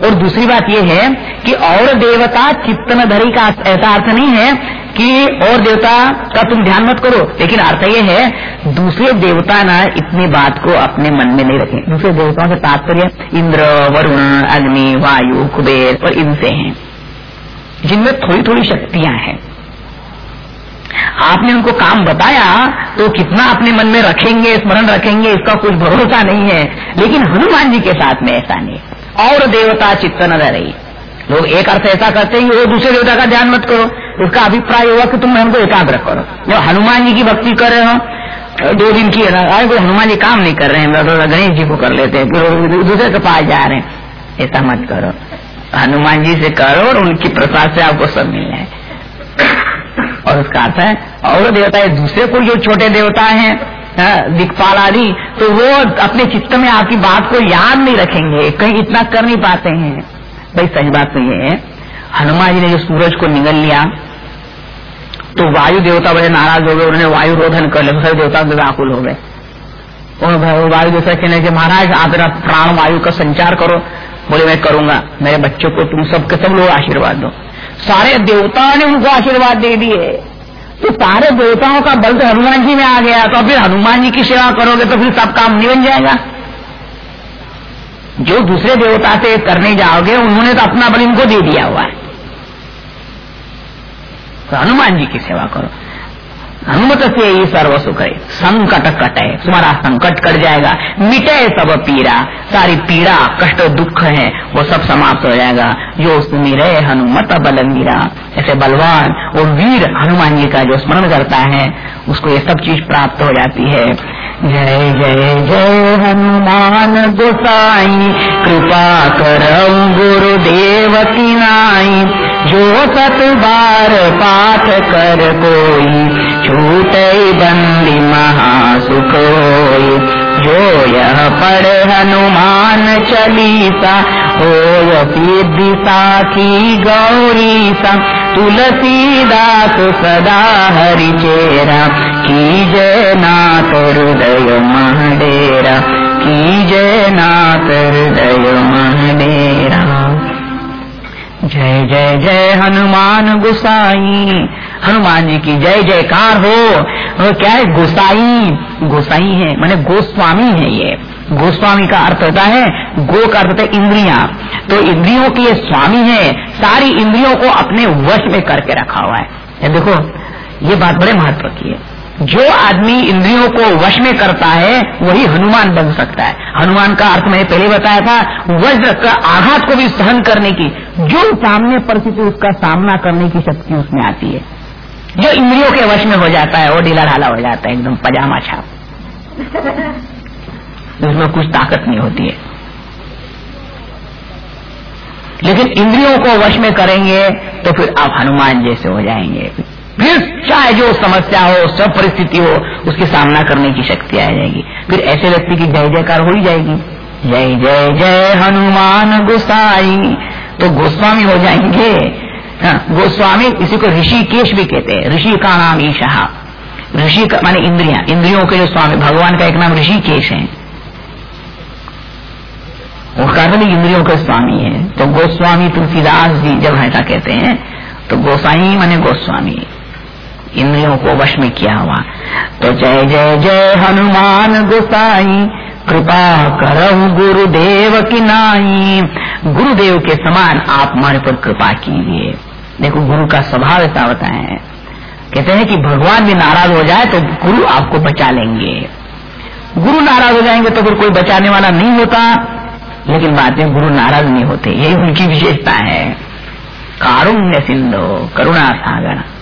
[SPEAKER 1] और दूसरी बात यह है कि और देवता चित्तन धरी का ऐसा अर्थ नहीं है कि और देवता का तुम ध्यान मत करो। लेकिन अर्थ यह है, दूसरे देवता ना इतनी बात को अपने मन में नहीं रखें। दूसरे देवताओं से तात्पर्य, इंद्र, वरुण, अग्नि, वायु, कुबेर और इनसे हैं। जिनमें थोड़ी थोड़ी शक्तियाँ हैं। आपने उनको काम बताया तो कितना अपने मन में रखेंगे, स्मरण रखेंगे, इसका कुछ भरोसा नहीं है। लेकिन हनुमान जी के साथ में ऐसा नहीं और देवता चित्त न रही। लोग एक अर्थ ऐसा करते हैं कि वो दूसरे देवता का ध्यान मत करो। उसका अभिप्राय हुआ कि तुम हमको एकाग्र करो। जब हनुमान जी की भक्ति कर रहे हो, दो दिन की हनुमान जी काम नहीं कर रहे हैं गणेश जी को कर लेते हैं दूसरे के पास जा रहे हैं। ऐसा मत करो। हनुमान जी से करो और उनकी प्रसाद से आपको सब मिल जाए। और उसका अर्थ है, और देवता है, दूसरे को जो छोटे देवता हैं दिक्पाल आदि तो वो अपने चित्त में आपकी बात को याद नहीं रखेंगे, कहीं इतना कर नहीं पाते हैं। भाई, सही बात तो ये है, हनुमान जी ने जो सूरज को निगल लिया तो वायु देवता बड़े नाराज़ हो गए, उन्होंने वायु रोधन कर लिया सभी देवता व्याकुल हो गए। वायु देवता कहने के महाराज, आप प्राण वायु का संचार करो। बोले, मैं करूँगा, मेरे बच्चों को तुम सबके सब लोग आशीर्वाद दो। सारे देवताओं ने उनको आशीर्वाद दे दिए। तो सारे देवताओं का बल तो हनुमान जी में आ गया तो फिर हनुमान जी की सेवा करोगे तो फिर सब काम नहीं बन जाएगा। जो दूसरे देवता से करने जाओगे, उन्होंने तो अपना बल इनको दे दिया हुआ है। तो हनुमान जी की सेवा करो। हनुमत से ही सर्व सुख है संकट है तुम्हारा संकट कट जाएगा। मिटे सब पीड़ा। सारी पीड़ा, कष्ट, दुख है, वो सब समाप्त हो जाएगा। जो सुमिरे हनुमत बलंगीरा ऐसे बलवान और वीर हनुमान जी का जो स्मरण करता है, उसको ये सब चीज़ प्राप्त हो जाती है। जय जय जय हनुमान गोसाई, कृपा करम गुरुदेव की नाई। जो सत बार पाठ कर कोई, छूट बंदी महासुख जो यह पढ़ हनुमान चलीसा हो सिद्धि साखी गौरी सा तुलसीदास सदा हरि जय नाथ हृदय महडेरा की जय नाथ हृदय महडेरा जय जय जय हनुमान गुसाई, हनुमान जी की जय, जयकार हो। और क्या है, गोसाई? गोसाई है, मैंने गोस्वामी है ये। गोस्वामी का अर्थ होता है, गो का अर्थ होता है इंद्रिया। तो इंद्रियों के ये स्वामी है, सारी इंद्रियों को अपने वश में करके रखा हुआ है। देखो, ये बात बड़े महत्व की है। जो आदमी इंद्रियों को वश में करता है, वही हनुमान बन सकता है। हनुमान का अर्थ मैंने पहले बताया था, वज्र का आघात को भी सहन करने की, जो सामने परिस्थिति उसका सामना करने की शक्ति उसमें आती है, जो इंद्रियों के वश में हो जाता है, वो ढीला ढाला हो जाता है, एकदम पजामा छाप। उसमें कुछ ताकत नहीं होती है। लेकिन इंद्रियों को वश में करेंगे तो फिर आप हनुमान जैसे हो जाएँगे। फिर चाहे जो समस्या हो सब परिस्थिति हो उसके सामना करने की शक्ति आ जाएगी। फिर ऐसे व्यक्ति की जय जयकार हो ही जाएगी। जय जय जय हनुमान गोसाई। तो गोस्वामी हो जाएँगे। हाँ, गोस्वामी इसी को ऋषिकेश भी कहते हैं। ऋषि का नाम ईशा। ऋषि का माने इंद्रिया। इंद्रियों के जो स्वामी भगवान का एक नाम ऋषिकेश है। वो कारण इंद्रियों के स्वामी है। तो गोस्वामी तुलसीदास जी जब ऐसा कहते हैं तो गोसाई माने गोस्वामी। इंद्रियों को वश में किया हुआ। तो जय जय जय हनुमान गोसाई, कृपा करऊ गुरुदेव की नाई। गुरुदेव के समान आप हमारे पर कृपा कीजिए। देखो, गुरु का स्वभाव ऐसा होता है। कहते हैं कि भगवान भी नाराज़ हो जाए तो गुरु आपको बचा लेंगे। गुरु नाराज़ हो जाएँगे तो फिर कोई बचाने वाला नहीं होता। लेकिन बाद में गुरु नाराज़ नहीं होते। यही उनकी विशेषता है। कारुण्य सिंधो, करुणा सागर।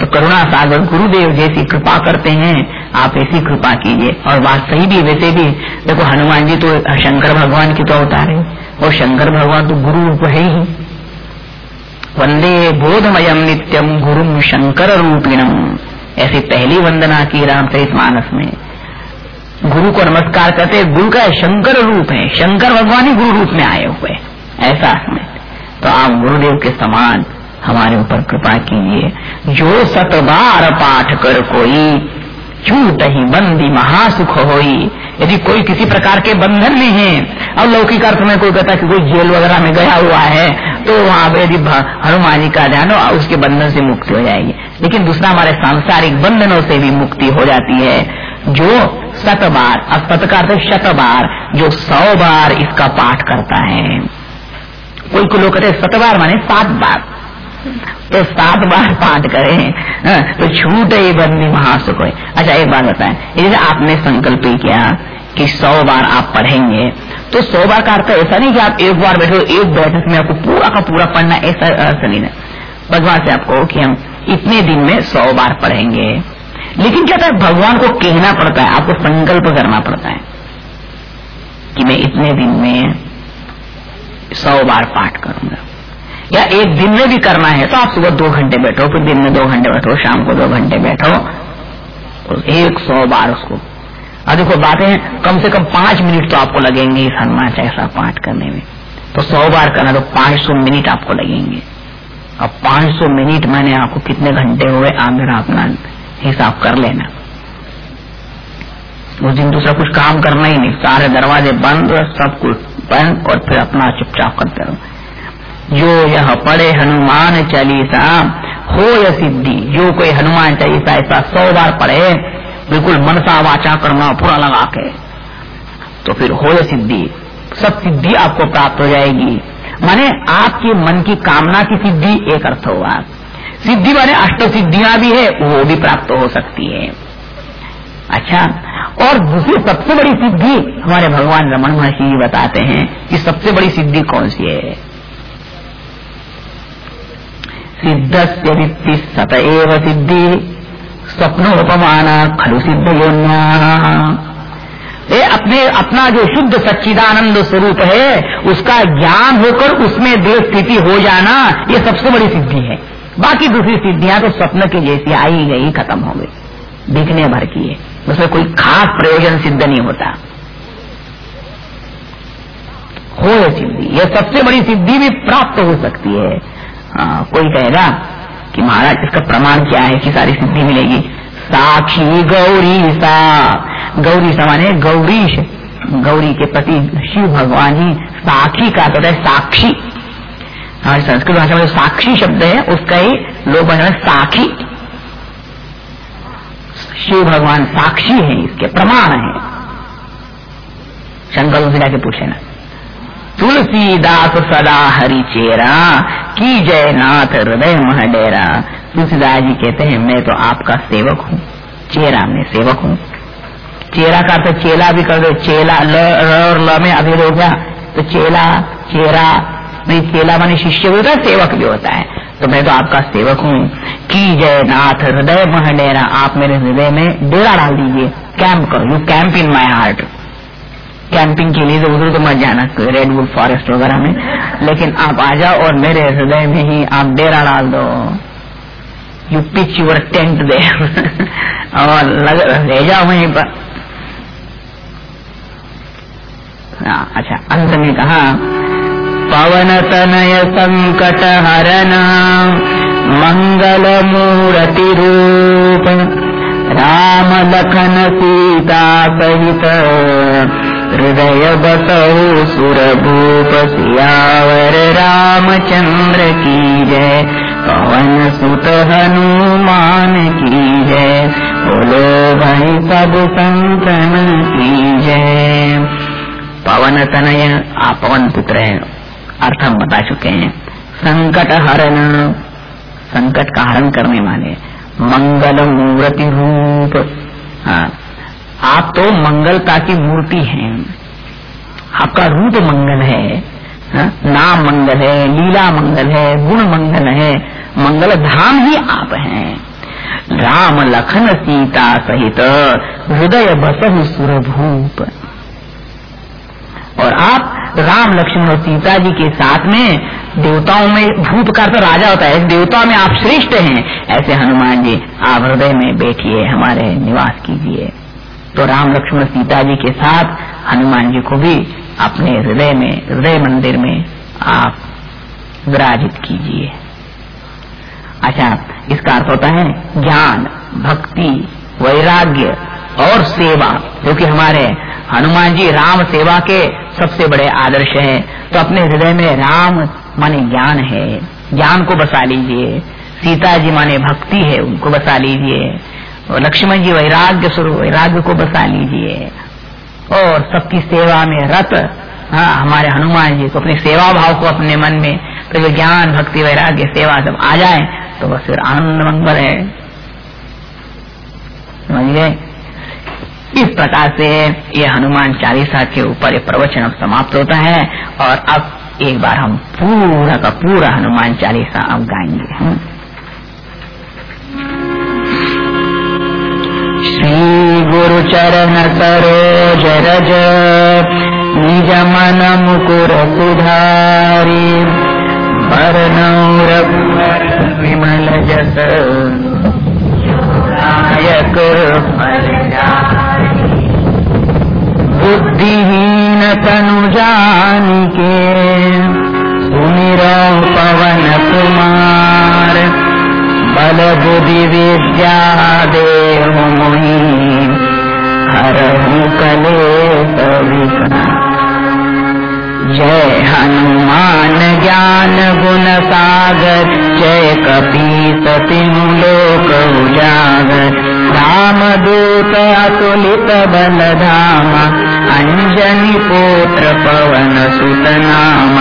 [SPEAKER 1] तो करुणा सागर, गुरुदेव जैसी कृपा करते हैं, आप ऐसी कृपा कीजिए। और बात सही भी, वैसे भी। देखो, हनुमान जी तो शंकर भगवान की तो अवतार है। और शंकर भगवान तो गुरु रूप है ही। वंदे बोधमयम नित्यम गुरु शंकर रूपिणम। ऐसी पहली वंदना की राम रामचरित मानस में। गुरु को नमस्कार करते गुरु का शंकर रूप है। शंकर भगवान ही गुरु रूप में आए हुए ऐसा तो आप गुरुदेव के समान हमारे ऊपर कृपा कीजिए। जो सतबार पाठ कर कोई, झूठ ही बंदी महासुख होई। यदि कोई किसी प्रकार के बंधन में है और लौकिक अर्थ में कोई कहता कि कोई जेल वगैरह में गया हुआ है तो वहाँ पर यदि हनुमान जी का ध्यान हो, उसके बंधन से मुक्ति हो जाएगी। लेकिन दूसरा हमारे सांसारिक बंधनों से भी मुक्ति हो जाती है। जो सत बार अब सत का शत बार जो सौ बार इसका पाठ करता है। कोई को लोग कहते सत बार माने सात बार। तो सात बार पाठ करें हाँ, तो छूट ही बंदी महासुख हो अच्छा एक बात बताएँ जैसे आपने संकल्प किया कि सौ बार आप पढ़ेंगे तो सौ बार का अर्थ ऐसा नहीं कि आप एक बार बैठे एक बैठक में आपको पूरा का पूरा पढ़ना ऐसा अर्थ नहीं है। भगवान से आपको कि हम इतने दिन में सौ बार पढ़ेंगे। लेकिन क्या था भगवान को कहना पड़ता है आपको संकल्प करना पड़ता है कि मैं इतने दिन में सौ बार पाठ करूँगा। या एक दिन में भी करना है तो आप सुबह दो घंटे बैठो, फिर दिन में दो घंटे बैठो, शाम को दो घंटे बैठो। तो एक सौ बार उसको। और देखो, बातें कम से कम पाँच मिनट तो आपको लगेंगे इस हनुमान चालीसा पाठ करने में। तो सौ बार करना तो पाँच सौ मिनट आपको लगेंगे। अब पाँच सौ मिनट मैंने आपको कितने घंटे हुए आप मेरा अपना हिसाब कर लेना। उस दिन दूसरा कुछ काम करना ही नहीं। सारे दरवाजे बंद, सब कुछ बंद, और फिर अपना चुपचाप करते रहो। जो यह पढ़े हनुमान चालीसा हो या सिद्धि, जो कोई हनुमान चालीसा ऐसा सौ बार पढ़े, बिल्कुल मनसा वाचा करना पूरा लगा के। तो फिर हो या सिद्धि, सब सिद्धि आपको प्राप्त हो जाएगी। माने आपके मन की कामना की सिद्धि एक अर्थ होगा सिद्धि वाले अष्ट सिद्धियाँ भी है, वो भी प्राप्त हो सकती है। अच्छा और दूसरी सबसे बड़ी सिद्धि हमारे भगवान रमन महर्षि जी बताते हैं कि सबसे बड़ी सिद्धि कौन सी है? सिद्ध से सतएव सिद्धि। स्वप्नोपमाना खलु सिद्ध ये अपने, अपना जो शुद्ध सच्चिदानंद स्वरूप है, उसका ज्ञान होकर उसमें देव स्थिति हो जाना, ये सबसे बड़ी सिद्धि है। बाकी दूसरी सिद्धियाँ तो स्वप्न की जैसी आई गई, खत्म हो गई। दिखने भर की है। उसमें कोई खास प्रयोजन सिद्ध नहीं होता। हो सिद्धि। यह सबसे बड़ी सिद्धि भी प्राप्त हो सकती है। आ, कोई कहेगा कि महाराज इसका प्रमाण क्या है कि सारी सिद्धि मिलेगी? साक्षी गौरी सा। गौरी सा माने गौरीश। गौरी के प्रति शिव भगवान ही साक्षी का तो है साक्षी। हमारी संस्कृत भाषा में जो साक्षी शब्द है उसका ही लोग बना साक्षी शिव भगवान साक्षी है इसके प्रमाण है। शंकर से जाके पूछे ना। तुलसीदास सदा हरि चेरा, की जय नाथ हृदय महडेरा तुलसीदास जी कहते हैं, मैं तो आपका सेवक हूँ, चेरा मैं सेवक हूँ। चेरा का अर्थ चेला भी कर दो, चेला, ल और ल में अभी हो गया। तो चेला, चेरा, नहीं, चेला मानी शिष्य भी होता है, सेवक भी होता है। तो मैं तो आपका सेवक हूँ। की जय नाथ हृदय मह डेरा, आप मेरे हृदय में डेरा डाल दीजिए। कैंप करो you camp in my heart camping के लिए तो उधर तो मत जाना रेडवुड फॉरेस्ट वगैरह में। लेकिन आप आ जाओ और मेरे हृदय में ही आप डेरा डाल दो। यू पिच यूर टेंट दे और लग रह जाओ वहीं पर। हाँ, अच्छा अंत में कहा पवन तनय संकट हरना मंगल मूर्ति रूप राम लखन सीता सहित। हृदय बसऊ सुर भूप सियावर रामचंद्र की जय। पवन सुत हनुमान की जय बोलो भाई सब संतन की जय। पवन तनय आप पवन पुत्र है। अर्थ हम बता चुके हैं। संकट हरण। संकट का हरण करने वाले। मंगल मूर्ति रूप हाँ। आप तो मंगलता की मूर्ति हैं। आपका रूप मंगल है नाम मंगल है, लीला मंगल है, गुण मंगल है, मंगल धाम ही आप हैं। राम लखन सीता सहित हृदय बसहु सुरभूप। और आप राम लक्ष्मण और सीता जी के साथ में देवताओं में भूप का तो राजा होता है देवताओं में आप श्रेष्ठ हैं। ऐसे हनुमान जी, आप हृदय में बैठिए, हमारे निवास कीजिए। तो राम लक्ष्मण सीता जी के साथ हनुमान जी को भी अपने हृदय में, हृदय मंदिर में आप विराजित कीजिए। अच्छा इसका अर्थ होता है ज्ञान, भक्ति, वैराग्य और सेवा, जो कि हमारे हनुमान जी राम सेवा के सबसे बड़े आदर्श हैं। तो अपने हृदय में राम माने ज्ञान है। ज्ञान को बसा लीजिए। सीता जी माने भक्ति है, उनको बसा लीजिए। और लक्ष्मण जी वैराग्य स्वरूप, वैराग्य को बसा लीजिए। और सबकी सेवा में रत हाँ हमारे हनुमान जी को अपने सेवा भाव को अपने मन में तो जो ज्ञान, भक्ति, वैराग्य, सेवा जब आ जाए तो बस फिर आनंद मंगल है। समझ गए? इस प्रकार से ये हनुमान चालीसा के ऊपर ये प्रवचन अब समाप्त होता है, और अब एक बार हम पूरा का पूरा हनुमान चालीसा अब गाएँगे। हम श्री गुरु चरण सरोज रज निज मन मुकुर सुधारी वरनौर विमल जस नायक बुद्धिहीन तनु जान के सुमिरो पवन कुमार बल बुद्धि विद्या देव मोहि जय हनुमान ज्ञान गुण सागर, जय कपी सतिम लोक उजागर राम दूत अतुलित बल धामा अंजनी पुत्र पवन सुत नाम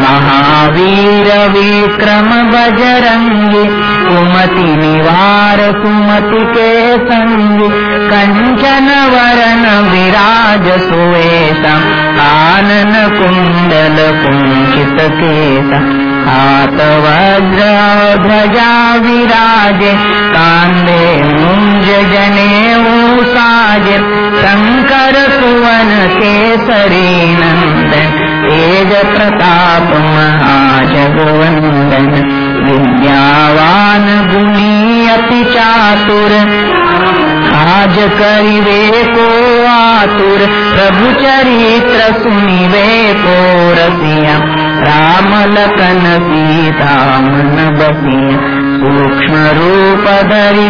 [SPEAKER 1] महावीर विक्रम बजरंगी, कुमति निवार सुमति के संगी कंचन वरण विराज सुवेश आनन कुंडल कुंचित केसा हाथ वज्र ध्वजा विराजे, कांदे मुंज जने साज शंकर सुवन केसरी नंदन तेज प्रताप महाजगवंदन विद्यावान गुणी अति चातुर आज करिवे को आतुर प्रभु चरित्र सुनिवे को रसिया राम लखन सीता मन बसिया सूक्ष्म रूप धरि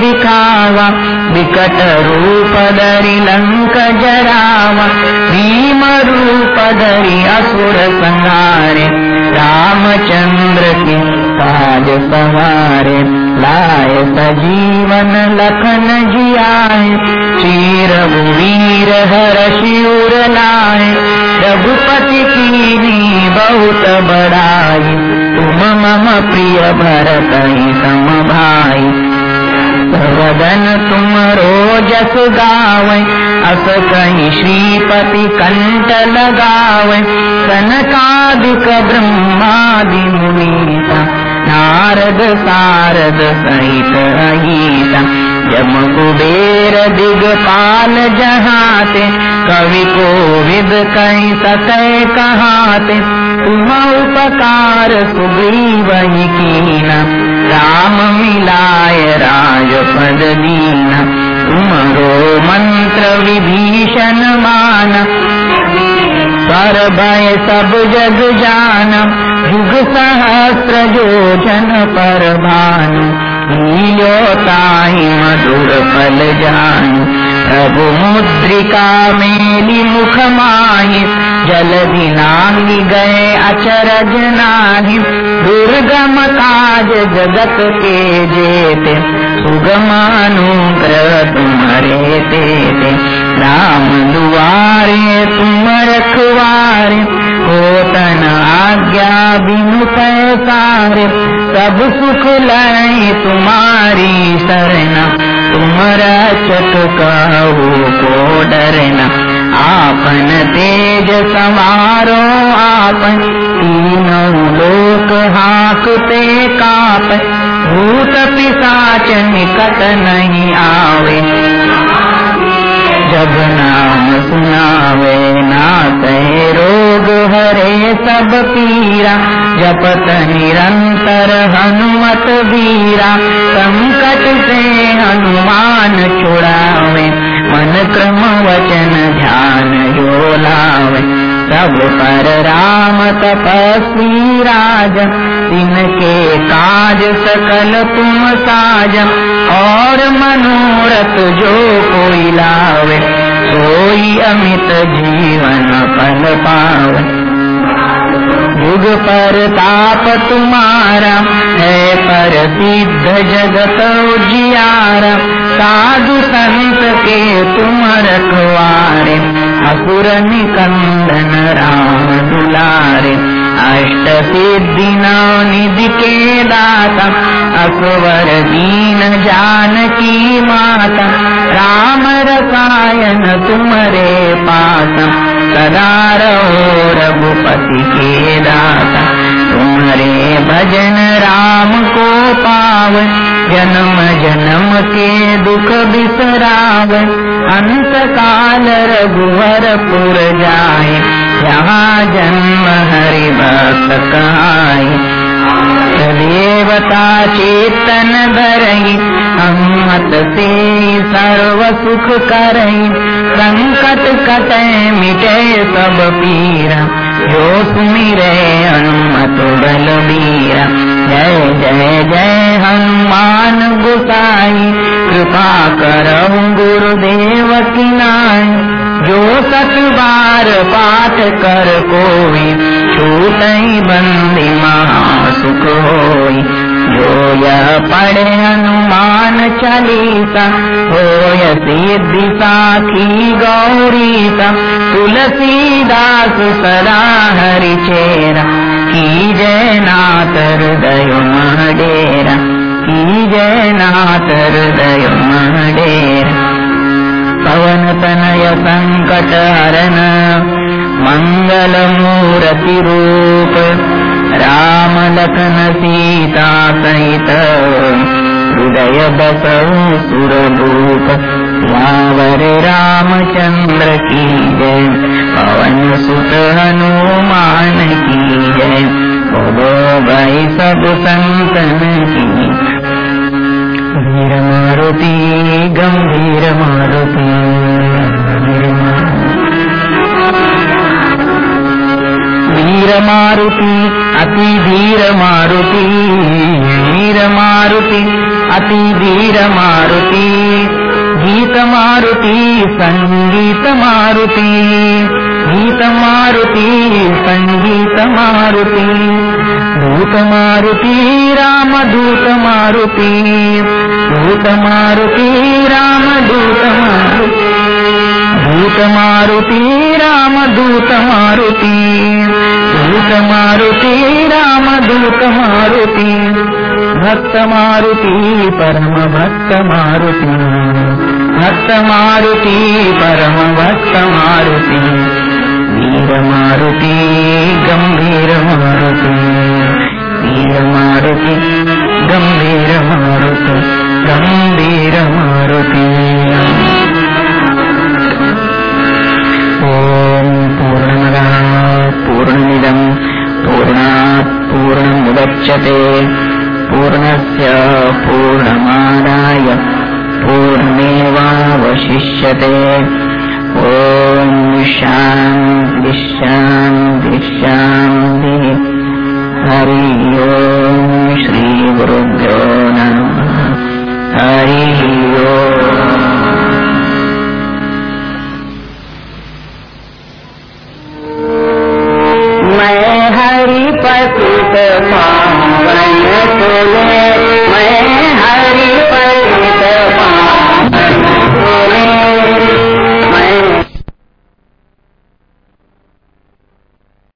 [SPEAKER 1] दिखावा विकट रूप धरि लंक जरावा भीम रूप धरि असुर संहारे रामचंद्र के काज सवारे लाए सजीवन लखन जियाए चीर वीर हर शिवर लाए रघुपति की बहुत बड़ाई। मम प्रिय भरत सम भाई। वदन तुम रोजस गावे, अस कहीं श्रीपति कंठ लगावे। कनकादिक ब्रह्मादि मुनीता, नारद सारद सहित अहिता। यम कुबेर दिगपाल जहाते, कवि को विद कहीं सतय कहाते। तुम उपकार वही कीना। राम मिलाय राज पद दीना। तुमरो मंत्र विभीषण मान पर भय सब जग जान। युग सहस्र जो जन पर भान ताही मधुर फल जान। प्रभु मुद्रिका मेली मुख माही जल दिनांगी गए अचरज नाही। दुर्गम काज जगत के जेते सुगमानुग्रह तुम्हारे तेते। राम दुआरे तुम रखवारे, होतन आज्ञा बिनु पैसारे। सब सुख लय तुम्हारी शरण। तुम चटकाऊ को डरना। आपन तेज समारो आपन तीनों लोक हाकते काप। भूत पिशाच निकट नहीं आवे। जब नाम सुनावे नाते रोग हरे सब पीरा, जपत निरंतर हनुमत वीरा। संकट से हनुमान छुड़ावे, मन क्रम वचन ध्यान जो लावे। सब पर राम तपस्वी राज तिनके काज सकल तुम साज, और मनोरथ जो कोई लावे सोई अमित जीवन पल पावे। युग पर ताप तुम्हारा, है पर सिद्ध जगत उजियारा, साधु संत के तुम रखवारे। असुर निकंदन राम दुलारे अष्ट सिद्धि निधि के दाता अकबर दीन जान की माता राम रसायन तुमरे पास सदा रघुपति के दाता तुम्हारे भजन राम को पाव जन्म जन्म के दुख बिसराव। अंत काल रघुवर पुर जाए यहाँ जन्म हरि भक्त कहाए देवता चेतन धरई अम्मत से सर्व सुख करई। संकट कटे मिटे सब पीरा, जो सुमिरे हनुमत बलबीरा। जय जय जय हनुमान गुसाई, कृपा करहु गुरुदेव की नाई। जो सत बार पाठ कर कोई छूट बंदी महासुख होई। जो यह पढ़े हनुमान चालीसा हो सिद्धि साखी गौरीसा। तुलसीदास सदा हरि चेरा। की जय नाथ हृदय महडेरा की जय नाथ हृदय महडेरा पवन तनय संकट हरण मंगल मूर्ति रूप राम लखन सीता सहित हृदय बसऊ सुरभूप रामचंद्र की जय। पवन सुत हनुमान की जय बोलो भाई सब संतन की। वीर मारुति, गंभीर मारुति। वीर मारुति, अति धीर मारुति। वीर मारुति, अति धीर मारुति। गीत मारुति, संगीत मारुति। गीत मारुति, संगीत मारुति। दूत मारुति, राम दूत मारुति। दूत मारुति, राम दूत मारुति। दूत मारुति, राम दूत मारुति। दूत मारुति, राम दूत मारुति। भक्त मारुति, परम भक्त मारुति। ഭക്തമാരുതി പരമഭക്തമാരുതി വീരമാരുതി ഗംഭീരമാരുതി വീരമാരുതി ഗംഭീരമാരുതി ഗംഭീരമാരുതി. ഓം പൂർണത പൂർണമിതം പൂർണാ പൂർണമുദക്ഷ പൂർണസ്യ പൂർണമാരായ पूर्णमेवशिष्य ओ शान्ति शान्ति शान्तिः हरि ओम् श्रीगुरुभ्यो नमः। हरिः ओम्। मैं हरि पर